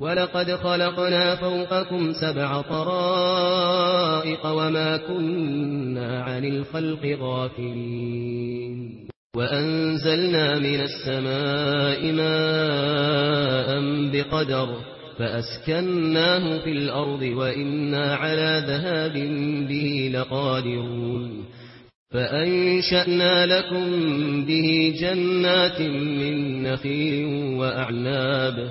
ولقد خلقنا فوقكم سبع طرائق وما كنا عن الخلق غافلين وأنزلنا من السماء ماء بقدر فأسكناه في الأرض وإنا على ذهاب به لقادرون فأنشأنا لكم به جنات من نخيل وأعناب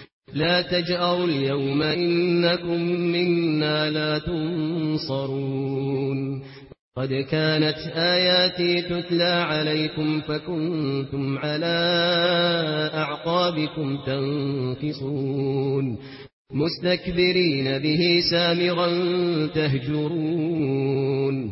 لا تجأروا اليوم إنكم منا لا تنصرون. قد كانت آياتي تتلى عليكم فكنتم على أعقابكم تنكصون. مستكبرين به سامغا تهجرون.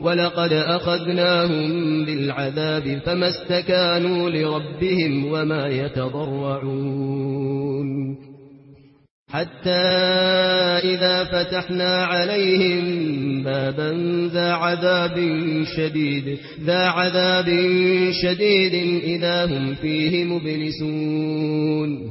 ولقد أخذناهم بالعذاب فما استكانوا لربهم وما يتضرعون حتى إذا فتحنا عليهم بابا ذا عذاب شديد ذا عذاب شديد إذا هم فيه مبلسون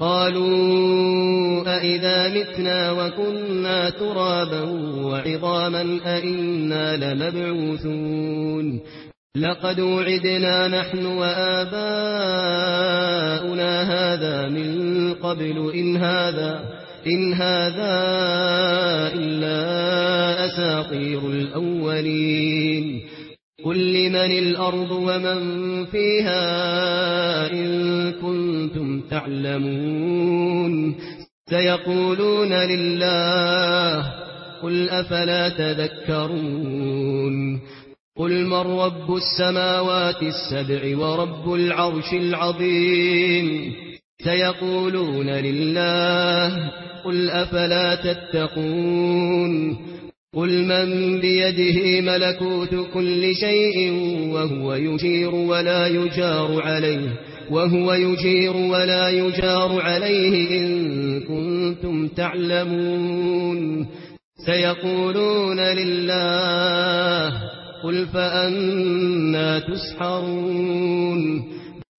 قالوا أَإِذَا مِتْنَا وَكُنَّا تُرَابًا وَعِظَامًا أَإِنَّا لَمَبْعُوثُونَ لَقَدْ وُعِدْنَا نَحْنُ وَآبَاؤُنَا هَذَا مِنْ قَبْلُ إِنْ هَذَا إِنْ هَذَا إِلَّا أَسَاطِيرُ الْأَوَّلِينَ قُل لِّمَنِ الْأَرْضُ وَمَن فِيهَا إِن كُنتُمْ تعلمون سيقولون لله قل أفلا تذكرون قل من رب السماوات السبع ورب العرش العظيم سيقولون لله قل أفلا تتقون قل من بيده ملكوت كل شيء وهو يشير ولا يجار عليه وهو يجير ولا يجار عليه إن كنتم تعلمون سيقولون لله قل فأنا تسحرون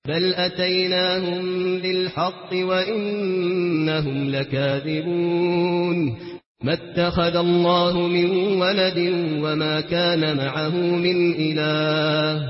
بل أتيناهم بالحق وإنهم لكاذبون ما اتخذ الله من ولد وما كان معه من إله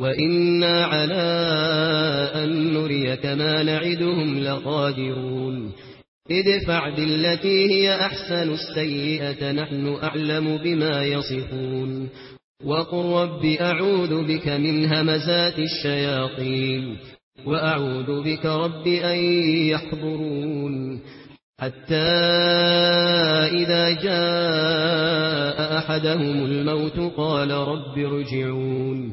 وَإِنَّا عَلَى أَن نُّرِيَكَ مَا نَعِدُهُمْ لَقَادِرُونَ ادْفَعْ بِالَّتِي هِيَ أَحْسَنُ السَّيِّئَةَ نَحْنُ أَعْلَمُ بِمَا يَصِفُونَ وَقُل رَّبِّ أَعُوذُ بِكَ مِنْ هَمَزَاتِ الشَّيَاطِينِ وَأَعُوذُ بِكَ رَبِّ أَن يَحْضُرُونِ حَتَّى إِذَا جَاءَ أَحَدَهُمُ الْمَوْتُ قَالَ رَبِّ ارْجِعُونِ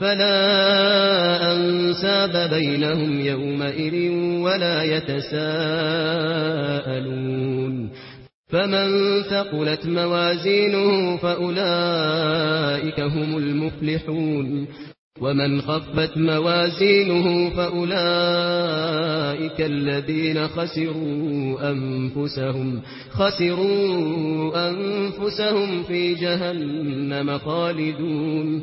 فلا أنساب بينهم يومئذ ولا يتساءلون. فمن ثقلت موازينه فأولئك هم المفلحون. ومن خفت موازينه فأولئك الذين خسروا أنفسهم خسروا أنفسهم في جهنم خالدون.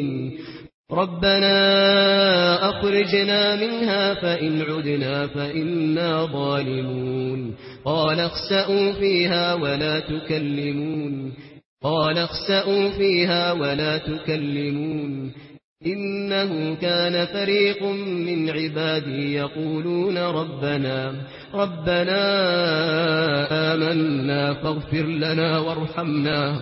ربنا أخرجنا منها فإن عدنا فإنا ظالمون. قال اخسأوا فيها ولا تكلمون. قال اخسأوا فيها ولا تكلمون. إنه كان فريق من عبادي يقولون ربنا ربنا آمنا فاغفر لنا وارحمنا.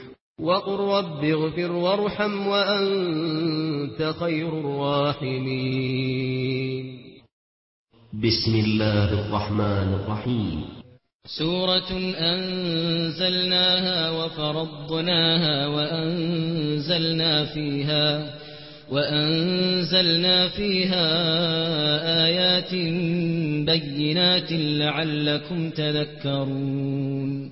وقل رب اغفر وارحم وأنت خير الراحمين. بسم الله الرحمن الرحيم. سورة أنزلناها وفرضناها وأنزلنا فيها وأنزلنا فيها آيات بينات لعلكم تذكرون.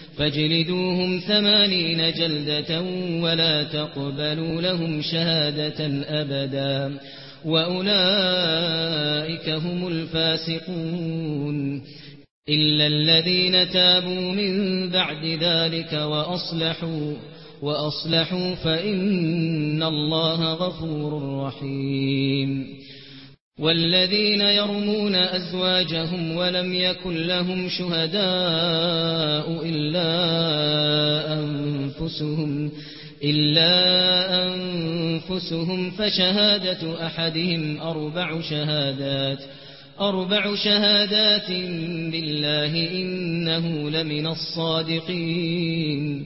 فاجلدوهم ثمانين جلدة ولا تقبلوا لهم شهادة أبدا وأولئك هم الفاسقون إلا الذين تابوا من بعد ذلك وأصلحوا وأصلحوا فإن الله غفور رحيم والذين يرمون أزواجهم ولم يكن لهم شهداء إلا أنفسهم إلا أنفسهم فشهادة أحدهم أربع شهادات. أربع شهادات بالله إنه لمن الصادقين.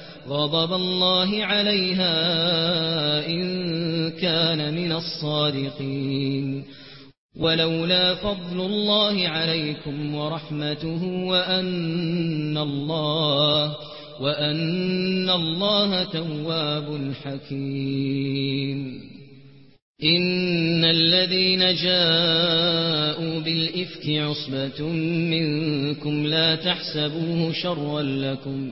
غضب الله عليها إن كان من الصادقين. ولولا فضل الله عليكم ورحمته وأن الله وأن الله تواب حكيم. إن الذين جاءوا بالإفك عصبة منكم لا تحسبوه شرا لكم.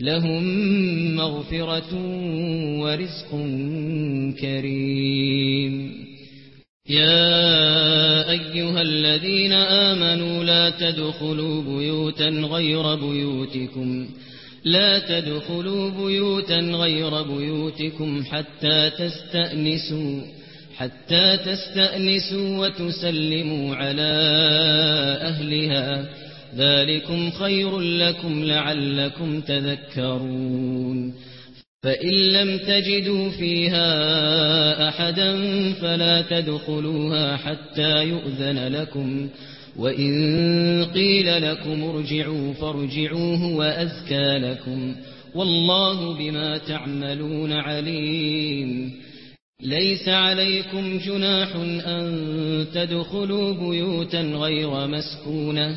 لهم مغفرة ورزق كريم. يا أيها الذين آمنوا لا تدخلوا بيوتا غير بيوتكم. لا تدخلوا بيوتا غير بيوتكم حتى تستأنسوا حتى تستأنسوا وتسلموا على أهلها. ذلكم خير لكم لعلكم تذكرون. فإن لم تجدوا فيها أحدا فلا تدخلوها حتى يؤذن لكم. وإن قيل لكم ارجعوا فارجعوه وأزكى لكم. والله بما تعملون عليم. ليس عليكم جناح أن تدخلوا بيوتا غير مسكونة.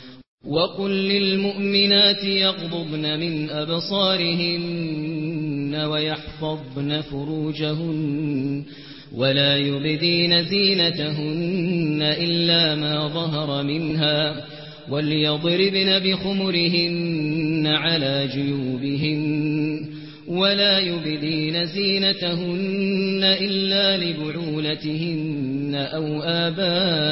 وَقُل لِّلْمُؤْمِنَاتِ يَغْضُضْنَ مِنْ أَبْصَارِهِنَّ وَيَحْفَظْنَ فُرُوجَهُنَّ وَلَا يُبْدِينَ زِينَتَهُنَّ إِلَّا مَا ظَهَرَ مِنْهَا وَلْيَضْرِبْنَ بِخُمُرِهِنَّ عَلَى جُيُوبِهِنَّ وَلَا يُبْدِينَ زِينَتَهُنَّ إِلَّا لِبُعُولَتِهِنَّ أَوْ آبَائِهِنَّ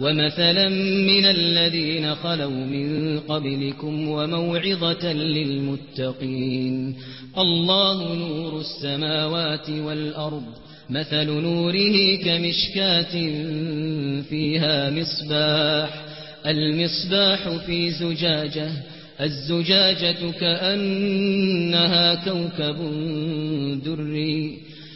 ومثلا من الذين خلوا من قبلكم وموعظة للمتقين. الله نور السماوات والأرض. مثل نوره كمشكات فيها مصباح. المصباح في زجاجة. الزجاجة كأنها كوكب دري.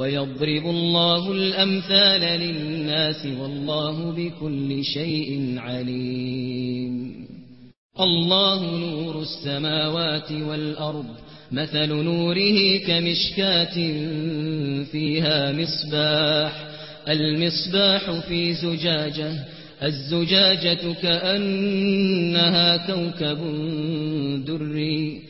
ويضرب الله الأمثال للناس والله بكل شيء عليم. الله نور السماوات والأرض مثل نوره كمشكات فيها مصباح. المصباح في زجاجة الزجاجة كأنها كوكب دري.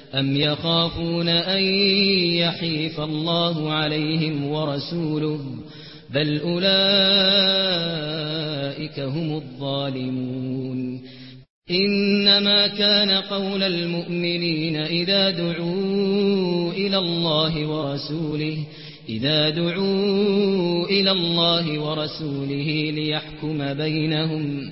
أَمْ يَخَافُونَ أَن يَحِيفَ اللَّهُ عَلَيْهِمْ وَرَسُولُهُ بَلْ أُولَئِكَ هُمُ الظَّالِمُونَ إِنَّمَا كَانَ قَوْلَ الْمُؤْمِنِينَ إِذَا دُعُوا إِلَى اللَّهِ وَرَسُولِهِ إِذَا دُعُوا إِلَى اللَّهِ وَرَسُولِهِ لِيَحْكُمَ بَيْنَهُمْ ۚ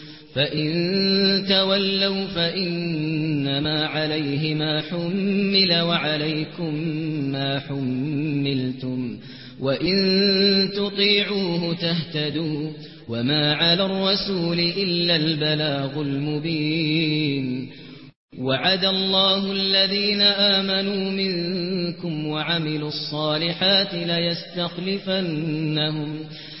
فَإِن تَوَلَّوْا فَإِنَّمَا عَلَيْهِ مَا حُمِّلَ وَعَلَيْكُمْ مَا حُمِّلْتُمْ وَإِن تُطِيعُوهُ تَهْتَدُوا وَمَا عَلَى الرَّسُولِ إِلَّا الْبَلَاغُ الْمُبِينُ وَعَدَ اللَّهُ الَّذِينَ آمَنُوا مِنكُمْ وَعَمِلُوا الصَّالِحَاتِ لَيَسْتَخْلِفَنَّهُمْ فِي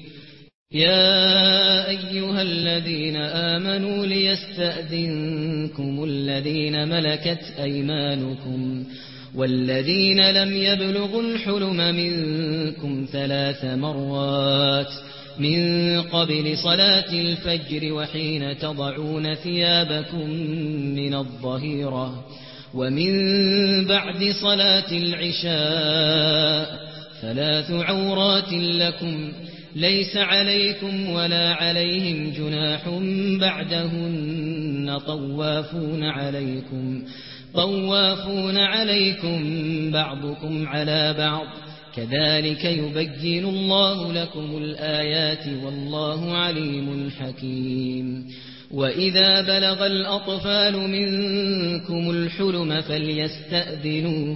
يا أيها الذين آمنوا ليستأذنكم الذين ملكت أيمانكم والذين لم يبلغوا الحلم منكم ثلاث مرات من قبل صلاة الفجر وحين تضعون ثيابكم من الظهيرة ومن بعد صلاة العشاء ثلاث عورات لكم ليس عليكم ولا عليهم جناح بعدهن طوافون عليكم طوافون عليكم بعضكم على بعض. كذلك يبين الله لكم الآيات والله عليم حكيم. وإذا بلغ الأطفال منكم الحلم فليستأذنوا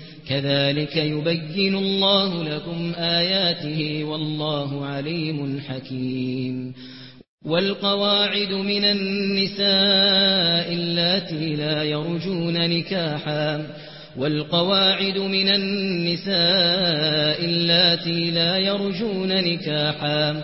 كذلك يبين الله لكم آياته والله عليم حكيم. والقواعد من النساء اللاتي لا يرجون نكاحا. والقواعد من النساء اللاتي لا يرجون نكاحا.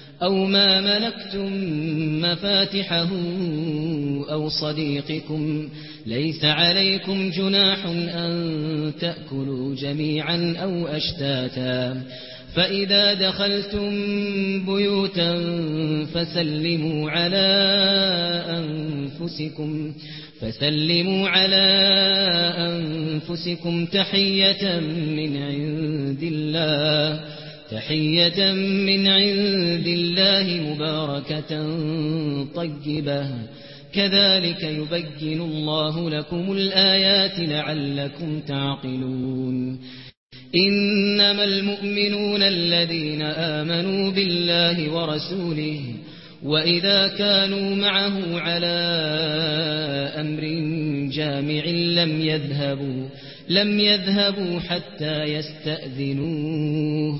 أو ما ملكتم مفاتحه أو صديقكم ليس عليكم جناح أن تأكلوا جميعا أو أشتاتا فإذا دخلتم بيوتا فسلموا على أنفسكم فسلموا على أنفسكم تحية من عند الله تحية من عند الله مباركة طيبة. كذلك يبين الله لكم الآيات لعلكم تعقلون. إنما المؤمنون الذين آمنوا بالله ورسوله وإذا كانوا معه على أمر جامع لم يذهبوا لم يذهبوا حتى يستأذنوه.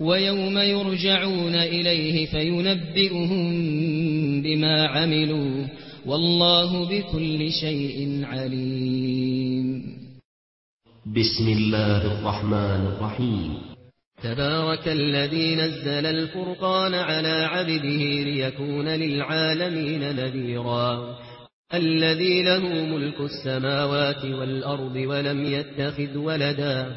ويوم يرجعون إليه فينبئهم بما عملوا والله بكل شيء عليم. بسم الله الرحمن الرحيم. تبارك الذي نزل الفرقان على عبده ليكون للعالمين نذيرا. الذي له ملك السماوات والأرض ولم يتخذ ولداً.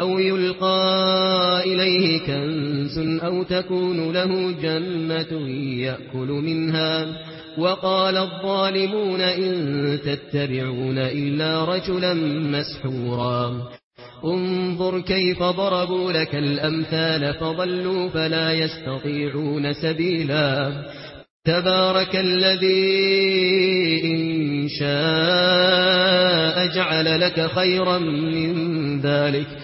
أَوْ يُلْقَى إِلَيْهِ كنس أَوْ تَكُونُ لَهُ جَنَّةٌ يَأْكُلُ مِنْهَا. وَقَالَ الظَّالِمُونَ إِن تَتَّبِعُونَ إِلَّا رَجُلًا مَّسْحُورًا. انظُرْ كَيْفَ ضَرَبُوا لَكَ الْأَمْثَالَ فَضَلُّوا فَلَا يَسْتَطِيعُونَ سَبِيلًا. تبارك الذي إن شاء أجعل لك خيرا من ذلك.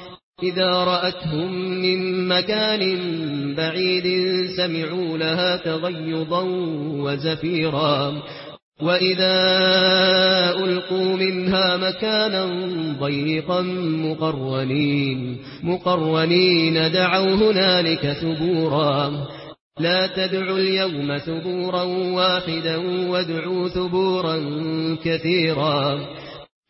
إذا رأتهم من مكان بعيد سمعوا لها تغيضا وزفيرا وإذا ألقوا منها مكانا ضيقا مقرنين, مقرنين دعوا هنالك ثبورا لا تدعوا اليوم ثبورا واحدا وادعوا ثبورا كثيرا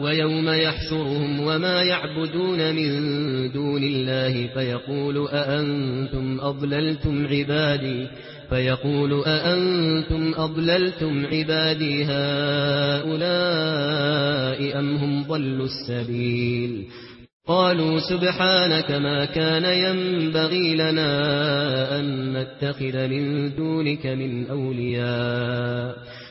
وَيَوْمَ يَحْشُرُهُمْ وَمَا يَعْبُدُونَ مِن دُونِ اللَّهِ فَيَقُولُ أَأَنتُمْ أَضْلَلْتُمْ عِبَادِي فَيَقُولُ أَأَنتُمْ أَضْلَلْتُمْ عِبَادِي هَؤُلَاءِ أَمْ هُمْ ضَلُّوا السَّبِيلَ قالوا سبحانك ما كان ينبغي لنا أن نتخذ من دونك من أولياء